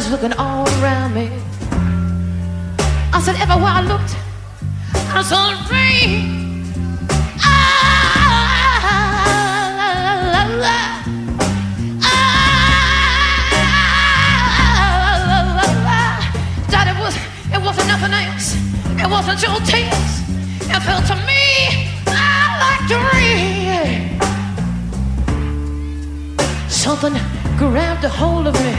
Honey's looking all around me. I said, everywhere I looked, I saw. Ah, la, la. That it was, wasn't your tears. It felt to me like the rain. Something grabbed a hold of me.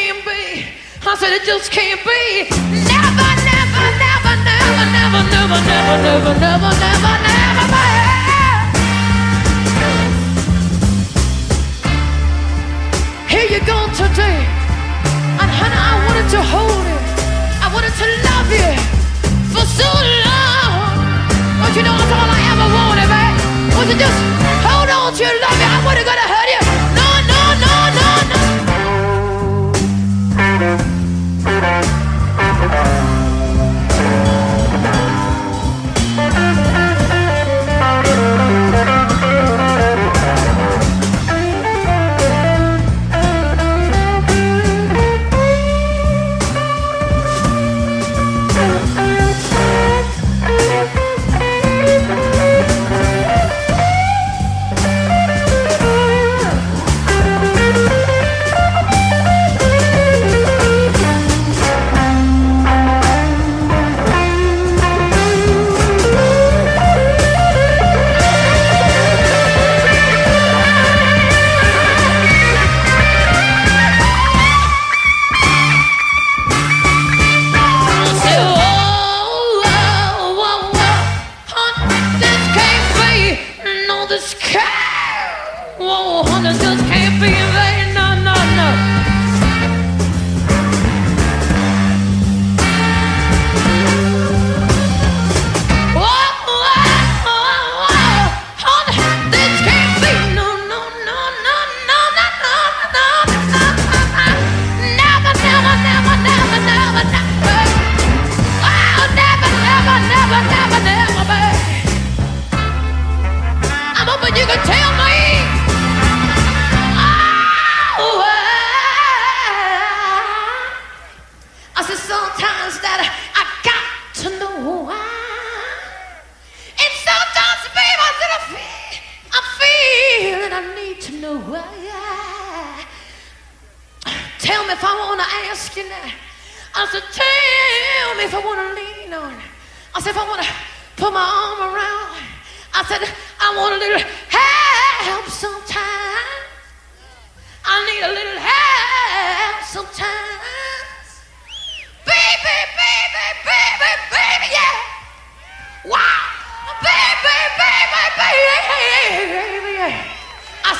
Can't be. I said it just can't be. Never, never, never, never, never, never, never, never, never, never, never, baby. Here you go today. And honey, I wanted to hold you. I wanted to love you for so long. But you know that's all I ever wanted, man. Was to just just can't. Whoa, hunters just can't be invaded. Know why. Tell me if I want to ask you now. I said, tell me if I want to lean on. I said, if I want to put my arm around. I said, I want a little help sometimes. I need a little help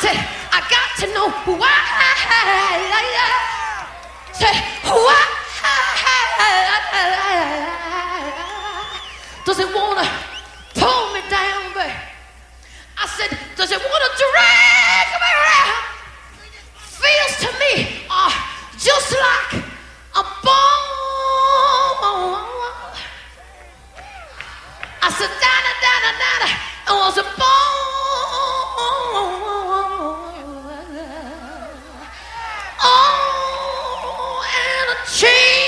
said, I got to know why. I why? Does it wanna pull me down, babe? I said, does it wanna drag me around? Feels to me uh, just like a bone. I said, da da da da da, it was a bone. Cheese!